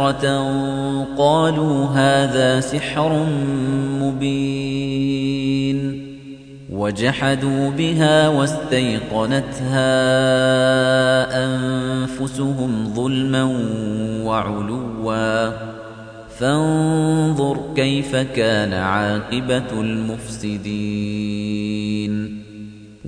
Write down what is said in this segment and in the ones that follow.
مُبْصِرَةً قَالُوا هَذَا سِحْرٌ مُبِينٌ وَجَحَدُوا بِهَا وَاسْتَيْقَنَتْهَا أَنفُسُهُمْ ظُلْمًا وَعُلُوًّا. فَانظُرْ كَيْفَ كَانَ عَاقِبَةُ الْمُفْسِدِينَ.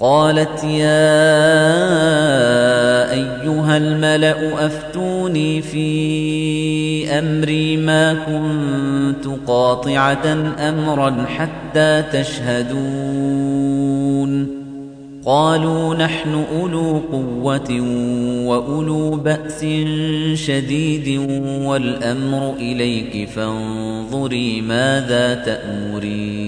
قالت يا أيها الملأ أفتوني في أمري ما كنت قاطعة أمرا حتى تشهدون. قالوا نحن أولو قوة وأولو بأس شديد والأمر إليك فانظري ماذا تأمرين.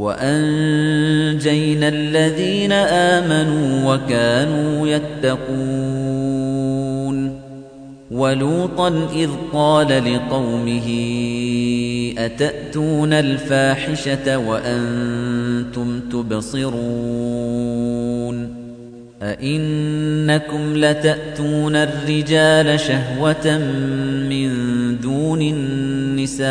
وأنجينا الذين آمنوا وكانوا يتقون ولوطا إذ قال لقومه أتأتون الفاحشة وأنتم تبصرون أئنكم لتأتون الرجال شهوة من دون النساء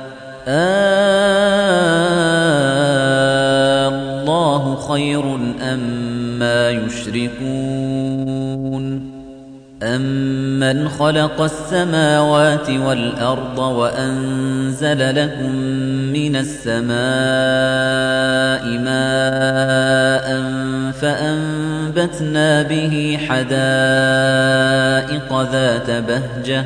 الله خير أما يشركون أَمَّنْ خَلَقَ السَّمَاوَاتِ وَالْأَرْضَ وَأَنزَلَ لَكُم مِّنَ السَّمَاءِ مَاءً فَأَنبَتْنَا بِهِ حَدَائِقَ ذَاتَ بَهْجَةٍ